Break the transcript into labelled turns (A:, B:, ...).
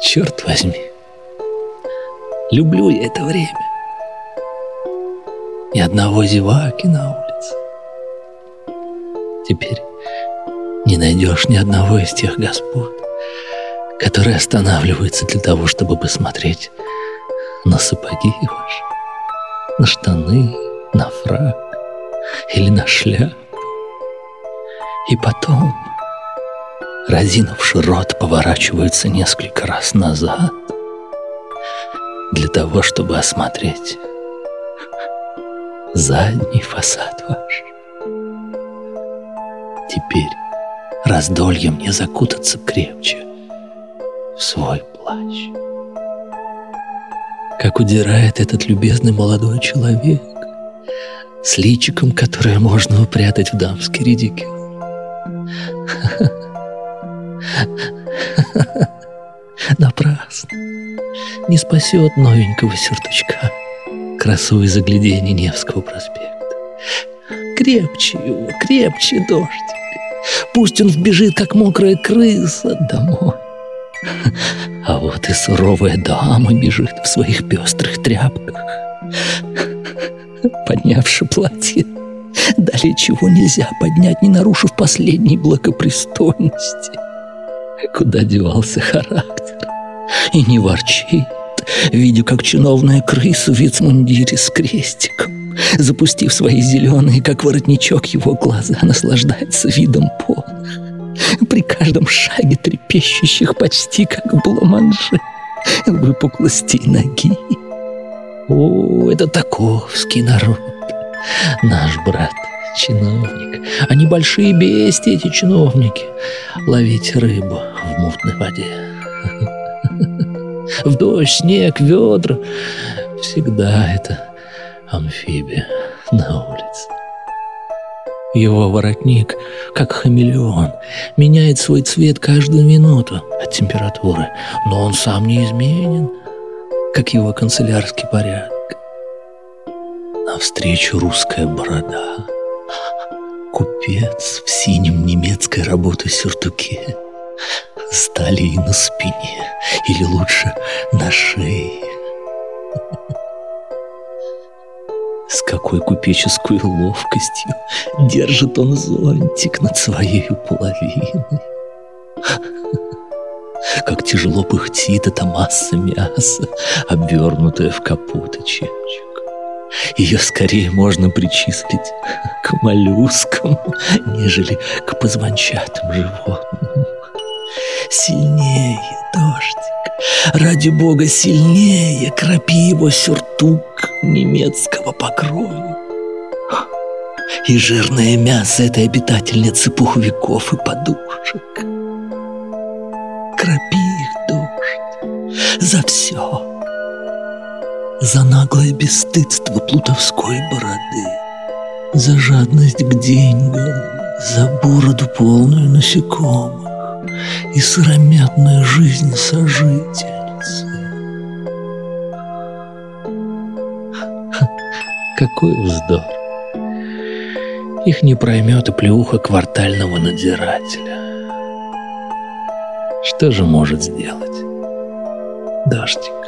A: Черт возьми, люблю я это время. Ни одного зеваки на улице. Теперь не найдешь ни одного из тех господ, которые останавливаются для того, чтобы посмотреть на сапоги ваши, на штаны, на фраг или на шляпу. И потом, разинувши рот, поворачиваются несколько раз назад для того, чтобы осмотреть задний фасад ваш. Теперь раздолье мне закутаться крепче в свой плащ. Как удирает этот любезный молодой человек с личиком, которое можно упрятать в дамский редикюль. Напрасно. Не спасет новенького сюртучка красу загляденье Невского проспекта. Крепче его, крепче дождик. Пусть он вбежит, как мокрая крыса, домой. А вот и суровая дама бежит в своих пестрых тряпках, поднявши платье. Далее чего нельзя поднять, не нарушив последней благопристойности. Куда девался характер? И не ворчит, видя, как чиновная крыса в вицмундире с крестиком, запустив свои зеленые, как воротничок его глаза, наслаждается видом полных, при каждом шаге трепещущих почти как бламанже выпуклости ноги. О, это таковский народ, наш брат чиновник. Они большие бести, эти чиновники. Ловить рыбу в мутной воде. В дождь, снег, ведра. Всегда это амфибия на улице. Его воротник, как хамелеон, меняет свой цвет каждую минуту от температуры, но он сам не изменен, как его канцелярский порядок. Навстречу русская борода, купец в синем немецкой работы сюртуке, с талией на спине, или лучше на шее. С какой купеческой ловкостью держит он зонтик над своей половиной. Как тяжело пыхтит эта масса мяса, обвернутая в капоточек. Ее скорее можно причислить к моллюскам, нежели к позвончатым животным. Сильнее, дождик, ради бога, сильнее крапи его сюртук немецкого покроя. И жирное мясо этой обитательницы пуховиков и подушек. Крапи их, дождь, за все за наглое бесстыдство плутовской бороды, за жадность к деньгам, за бороду полную насекомых и сыромятную жизнь сожительницы. Какой вздор! Их не проймет и плюха квартального надзирателя. Что же может сделать дождик?